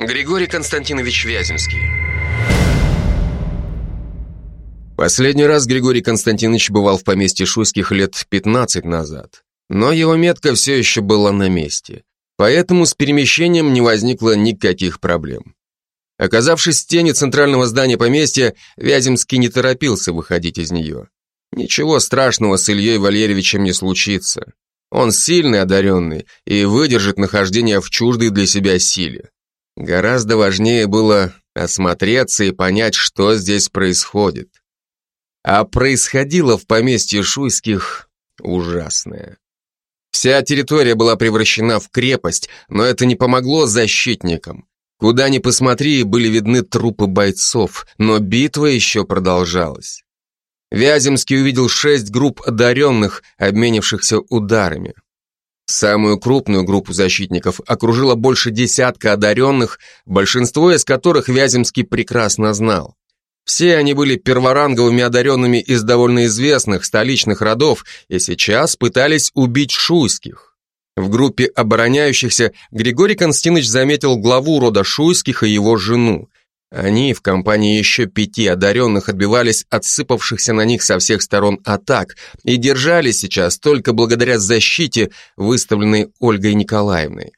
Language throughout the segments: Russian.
Григорий Константинович Вяземский. Последний раз Григорий Константинович бывал в поместье Шуйских лет 15 назад. Но его метка все еще была на месте. Поэтому с перемещением не возникло никаких проблем. Оказавшись в тени центрального здания поместья, Вяземский не торопился выходить из нее. Ничего страшного с Ильей Валерьевичем не случится. Он сильный, одаренный и выдержит нахождение в чуждой для себя силе. Гораздо важнее было осмотреться и понять, что здесь происходит. А происходило в поместье Шуйских ужасное. Вся территория была превращена в крепость, но это не помогло защитникам. Куда ни посмотри, были видны трупы бойцов, но битва еще продолжалась. Вяземский увидел шесть групп одаренных, обменившихся ударами. Самую крупную группу защитников окружило больше десятка одаренных, большинство из которых Вяземский прекрасно знал. Все они были перворанговыми одаренными из довольно известных столичных родов и сейчас пытались убить шуйских. В группе обороняющихся Григорий Константинович заметил главу рода шуйских и его жену. Они в компании еще пяти одаренных отбивались от сыпавшихся на них со всех сторон атак и держались сейчас только благодаря защите, выставленной Ольгой Николаевной.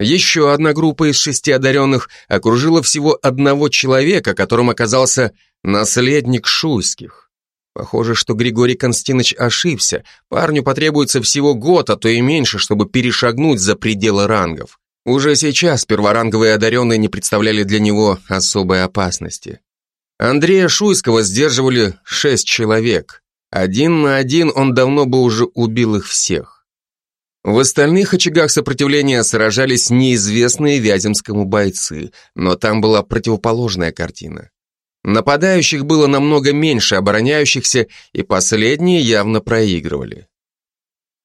Еще одна группа из шести одаренных окружила всего одного человека, которым оказался наследник Шуйских. Похоже, что Григорий Константинович ошибся. Парню потребуется всего год, а то и меньше, чтобы перешагнуть за пределы рангов. Уже сейчас перворанговые одаренные не представляли для него особой опасности. Андрея Шуйского сдерживали шесть человек. Один на один он давно бы уже убил их всех. В остальных очагах сопротивления сражались неизвестные Вяземскому бойцы, но там была противоположная картина. Нападающих было намного меньше обороняющихся, и последние явно проигрывали.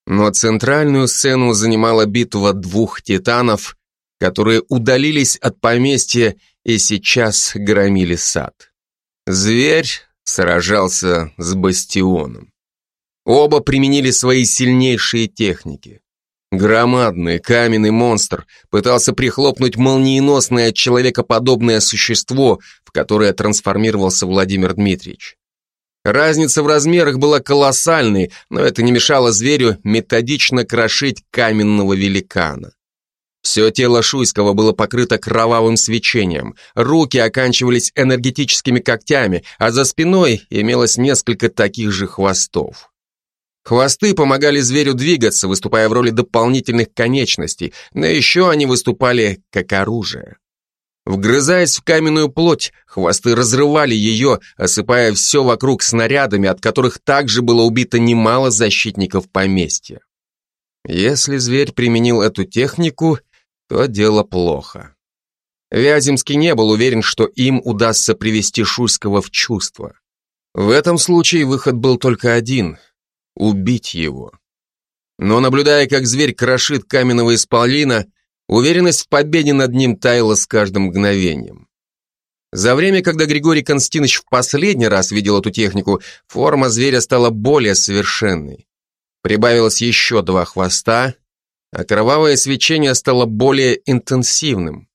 Но центральную сцену занимала битва двух титанов, которые удалились от поместья и сейчас громили сад. Зверь сражался с бастионом. Оба применили свои сильнейшие техники. Громадный каменный монстр пытался прихлопнуть молниеносное человекоподобное существо, в которое трансформировался Владимир Дмитриевич. Разница в размерах была колоссальной, но это не мешало зверю методично крошить каменного великана. Все тело Шуйского было покрыто кровавым свечением, руки оканчивались энергетическими когтями, а за спиной имелось несколько таких же хвостов. Хвосты помогали зверю двигаться, выступая в роли дополнительных конечностей, но еще они выступали как оружие. Вгрызаясь в каменную плоть, хвосты разрывали ее, осыпая все вокруг снарядами, от которых также было убито немало защитников поместья. Если зверь применил эту технику, то дело плохо. Вяземский не был уверен, что им удастся привести Шуйского в чувство. В этом случае выход был только один — убить его. Но наблюдая, как зверь крошит каменного исполина, Уверенность в победе над ним таяла с каждым мгновением. За время, когда Григорий Константинович в последний раз видел эту технику, форма зверя стала более совершенной. Прибавилось еще два хвоста, а кровавое свечение стало более интенсивным.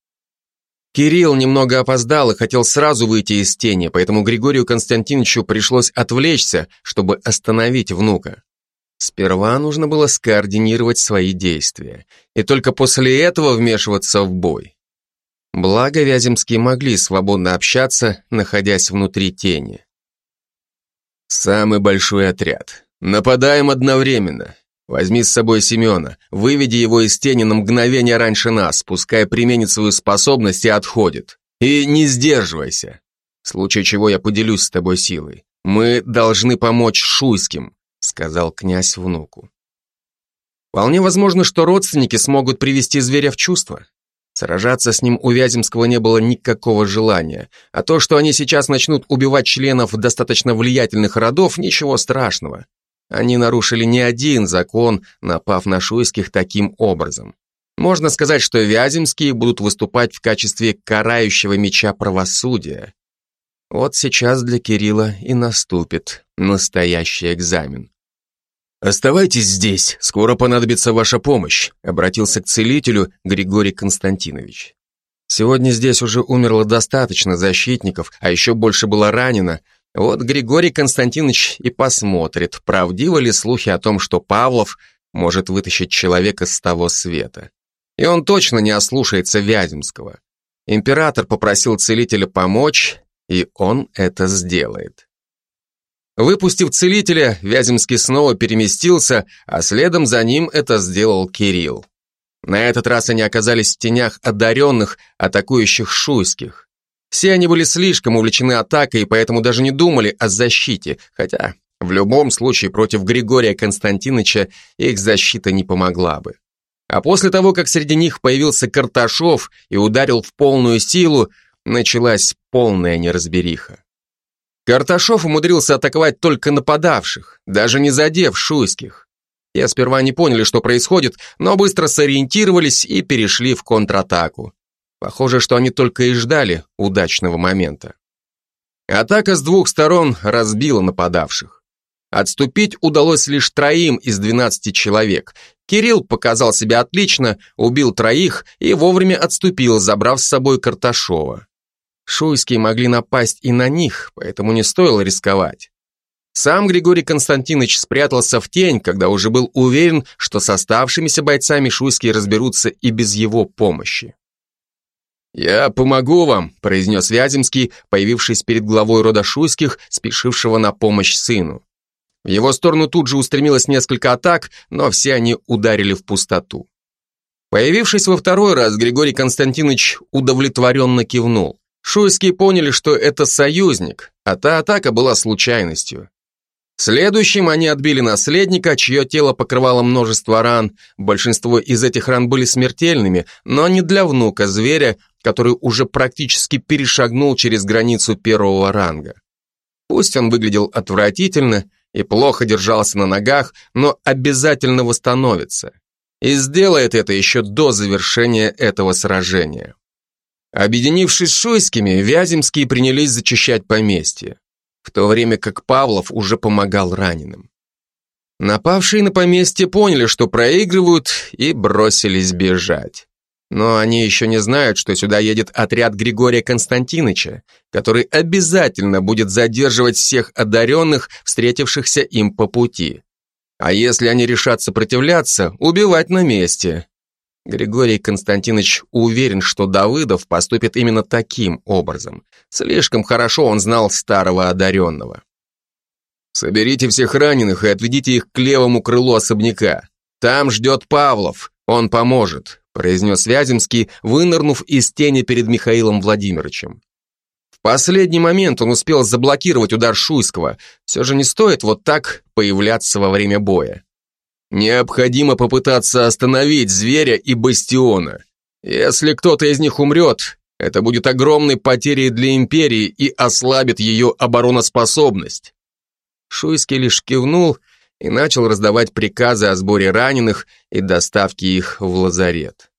Кирилл немного опоздал и хотел сразу выйти из тени, поэтому Григорию Константиновичу пришлось отвлечься, чтобы остановить внука. Сперва нужно было скоординировать свои действия, и только после этого вмешиваться в бой. Благо Вяземские могли свободно общаться, находясь внутри тени. Самый большой отряд. Нападаем одновременно. Возьми с собой Семена, выведи его из тени на мгновение раньше нас, пускай применит свою способность и отходит. И не сдерживайся. В случае чего я поделюсь с тобой силой. Мы должны помочь Шуйским сказал князь внуку. Вполне возможно, что родственники смогут привести зверя в чувство. Сражаться с ним у Вяземского не было никакого желания, а то, что они сейчас начнут убивать членов достаточно влиятельных родов, ничего страшного. Они нарушили не один закон, напав на Шуйских таким образом. Можно сказать, что Вяземские будут выступать в качестве карающего меча правосудия. Вот сейчас для Кирилла и наступит настоящий экзамен. «Оставайтесь здесь, скоро понадобится ваша помощь», обратился к целителю Григорий Константинович. Сегодня здесь уже умерло достаточно защитников, а еще больше было ранено. Вот Григорий Константинович и посмотрит, правдивы ли слухи о том, что Павлов может вытащить человека с того света. И он точно не ослушается Вяземского. Император попросил целителя помочь, и он это сделает. Выпустив целителя, Вяземский снова переместился, а следом за ним это сделал Кирилл. На этот раз они оказались в тенях одаренных, атакующих шуйских. Все они были слишком увлечены атакой, поэтому даже не думали о защите, хотя в любом случае против Григория Константиновича их защита не помогла бы. А после того, как среди них появился Карташов и ударил в полную силу, началась полная неразбериха. Карташов умудрился атаковать только нападавших, даже не задев шуйских. Те сперва не поняли, что происходит, но быстро сориентировались и перешли в контратаку. Похоже, что они только и ждали удачного момента. Атака с двух сторон разбила нападавших. Отступить удалось лишь троим из 12 человек. Кирилл показал себя отлично, убил троих и вовремя отступил, забрав с собой Карташова. Шуйские могли напасть и на них, поэтому не стоило рисковать. Сам Григорий Константинович спрятался в тень, когда уже был уверен, что с оставшимися бойцами шуйские разберутся и без его помощи. «Я помогу вам», – произнес Вяземский, появившись перед главой рода Шуйских, спешившего на помощь сыну. В его сторону тут же устремилось несколько атак, но все они ударили в пустоту. Появившись во второй раз, Григорий Константинович удовлетворенно кивнул. Шуйские поняли, что это союзник, а та атака была случайностью. Следующим они отбили наследника, чье тело покрывало множество ран. Большинство из этих ран были смертельными, но не для внука зверя, который уже практически перешагнул через границу первого ранга. Пусть он выглядел отвратительно и плохо держался на ногах, но обязательно восстановится. И сделает это еще до завершения этого сражения. Объединившись с Шуйскими, Вяземские принялись зачищать поместье в то время как Павлов уже помогал раненым. Напавшие на поместье поняли, что проигрывают, и бросились бежать. Но они еще не знают, что сюда едет отряд Григория Константиновича, который обязательно будет задерживать всех одаренных, встретившихся им по пути. А если они решат сопротивляться, убивать на месте. Григорий Константинович уверен, что Давыдов поступит именно таким образом. Слишком хорошо он знал старого одаренного. «Соберите всех раненых и отведите их к левому крылу особняка. Там ждет Павлов, он поможет», произнес Вяземский, вынырнув из тени перед Михаилом Владимировичем. В последний момент он успел заблокировать удар Шуйского. Все же не стоит вот так появляться во время боя. Необходимо попытаться остановить зверя и бастиона. Если кто-то из них умрет, это будет огромной потерей для империи и ослабит ее обороноспособность. Шуйский лишь кивнул и начал раздавать приказы о сборе раненых и доставке их в лазарет.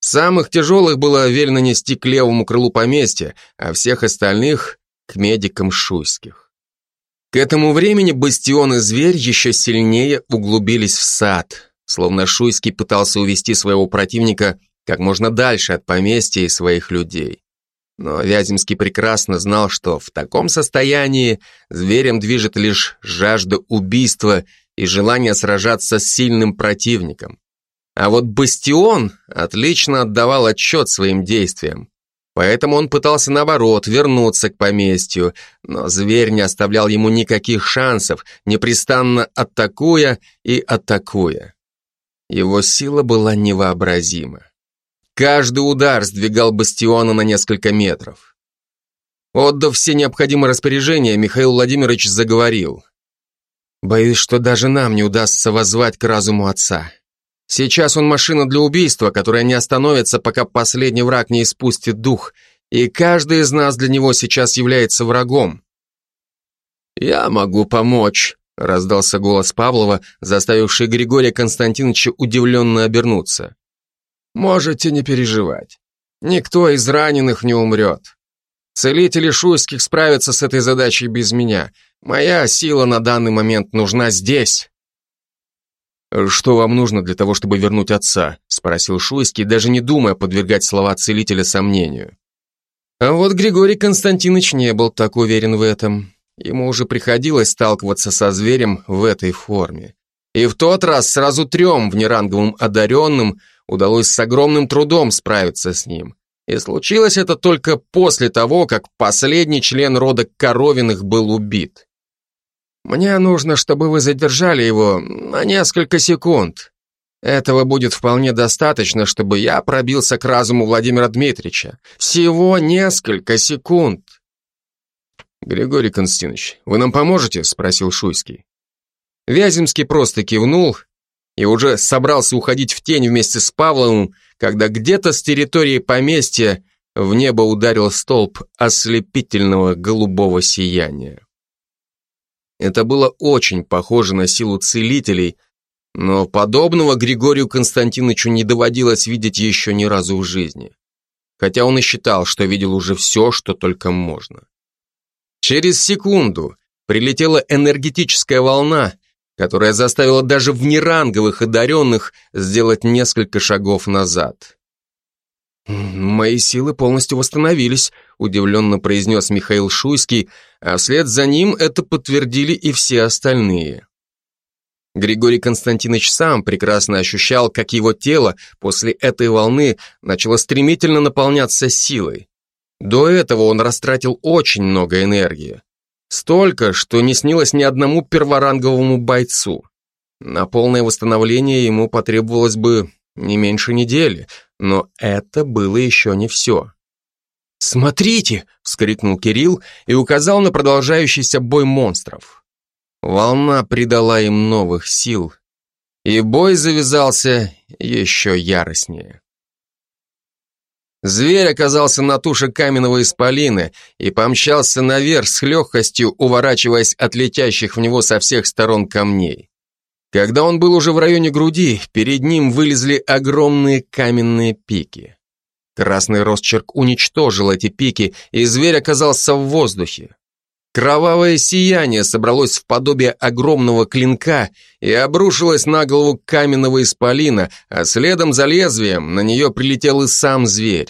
Самых тяжелых было велено нести к левому крылу поместья, а всех остальных — к медикам Шуйских. К этому времени Бастион и Зверь еще сильнее углубились в сад, словно Шуйский пытался увести своего противника как можно дальше от поместья и своих людей. Но Вяземский прекрасно знал, что в таком состоянии зверем движет лишь жажда убийства и желание сражаться с сильным противником. А вот Бастион отлично отдавал отчет своим действиям. Поэтому он пытался, наоборот, вернуться к поместью, но зверь не оставлял ему никаких шансов, непрестанно атакуя и атакуя. Его сила была невообразима. Каждый удар сдвигал бастиона на несколько метров. Отдав все необходимые распоряжения, Михаил Владимирович заговорил. «Боюсь, что даже нам не удастся воззвать к разуму отца. Сейчас он машина для убийства, которая не остановится, пока последний враг не испустит дух, и каждый из нас для него сейчас является врагом. «Я могу помочь», — раздался голос Павлова, заставивший Григория Константиновича удивленно обернуться. «Можете не переживать. Никто из раненых не умрет. Целители Шуйских справятся с этой задачей без меня. Моя сила на данный момент нужна здесь». «Что вам нужно для того, чтобы вернуть отца?» — спросил Шуйский, даже не думая подвергать слова целителя сомнению. А вот Григорий Константинович не был так уверен в этом. Ему уже приходилось сталкиваться со зверем в этой форме. И в тот раз сразу трем внеранговым одаренным удалось с огромным трудом справиться с ним. И случилось это только после того, как последний член рода Коровиных был убит. Мне нужно, чтобы вы задержали его на несколько секунд. Этого будет вполне достаточно, чтобы я пробился к разуму Владимира Дмитриевича. Всего несколько секунд. Григорий Константинович, вы нам поможете? Спросил Шуйский. Вяземский просто кивнул и уже собрался уходить в тень вместе с Павловым, когда где-то с территории поместья в небо ударил столб ослепительного голубого сияния. Это было очень похоже на силу целителей, но подобного Григорию Константиновичу не доводилось видеть еще ни разу в жизни. Хотя он и считал, что видел уже все, что только можно. Через секунду прилетела энергетическая волна, которая заставила даже внеранговых одаренных сделать несколько шагов назад. «Мои силы полностью восстановились», — удивленно произнес Михаил Шуйский, а вслед за ним это подтвердили и все остальные. Григорий Константинович сам прекрасно ощущал, как его тело после этой волны начало стремительно наполняться силой. До этого он растратил очень много энергии. Столько, что не снилось ни одному перворанговому бойцу. На полное восстановление ему потребовалось бы не меньше недели, но это было еще не все. «Смотрите!» — вскрикнул Кирилл и указал на продолжающийся бой монстров. Волна придала им новых сил, и бой завязался еще яростнее. Зверь оказался на туше каменного исполина и помчался наверх с легкостью, уворачиваясь от летящих в него со всех сторон камней. Когда он был уже в районе груди, перед ним вылезли огромные каменные пики. Красный росчерк уничтожил эти пики, и зверь оказался в воздухе. Кровавое сияние собралось в подобие огромного клинка и обрушилось на голову каменного исполина, а следом за лезвием на нее прилетел и сам зверь.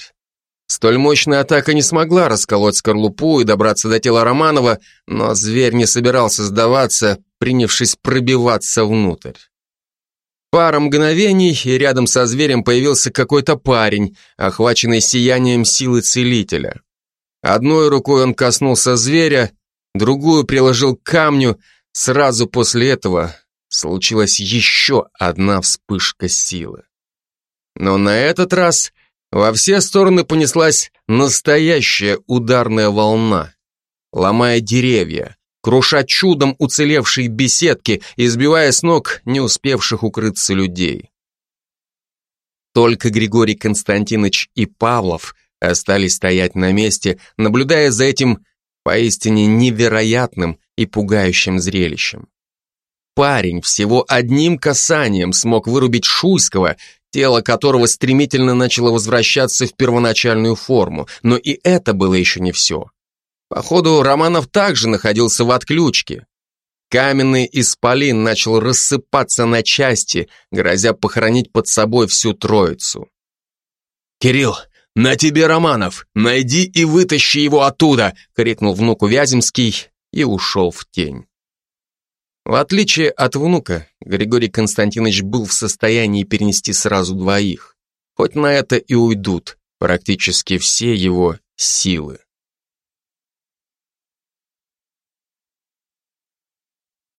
Столь мощная атака не смогла расколоть скорлупу и добраться до тела Романова, но зверь не собирался сдаваться, принявшись пробиваться внутрь. Пара мгновений, и рядом со зверем появился какой-то парень, охваченный сиянием силы целителя. Одной рукой он коснулся зверя, другую приложил к камню. Сразу после этого случилась еще одна вспышка силы. Но на этот раз во все стороны понеслась настоящая ударная волна, ломая деревья, круша чудом уцелевшие беседки и сбивая с ног не успевших укрыться людей. Только Григорий Константинович и Павлов остались стоять на месте, наблюдая за этим поистине невероятным и пугающим зрелищем. Парень всего одним касанием смог вырубить Шуйского, тело которого стремительно начало возвращаться в первоначальную форму, но и это было еще не все. Походу, Романов также находился в отключке. Каменный исполин начал рассыпаться на части, грозя похоронить под собой всю троицу. «Кирилл, на тебе Романов! Найди и вытащи его оттуда!» — крикнул внуку Вяземский и ушел в тень. В отличие от внука, Григорий Константинович был в состоянии перенести сразу двоих. Хоть на это и уйдут практически все его силы.